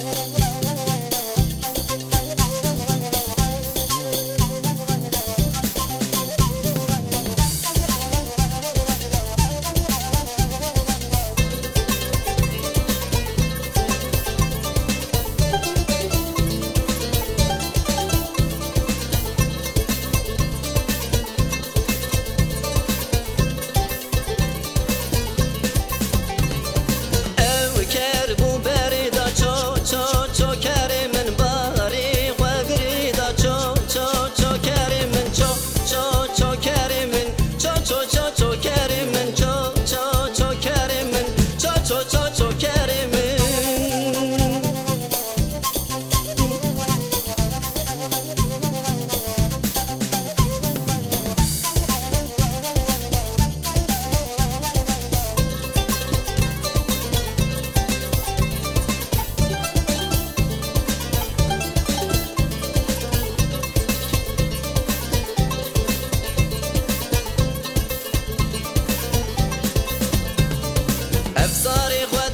Thank افسار غير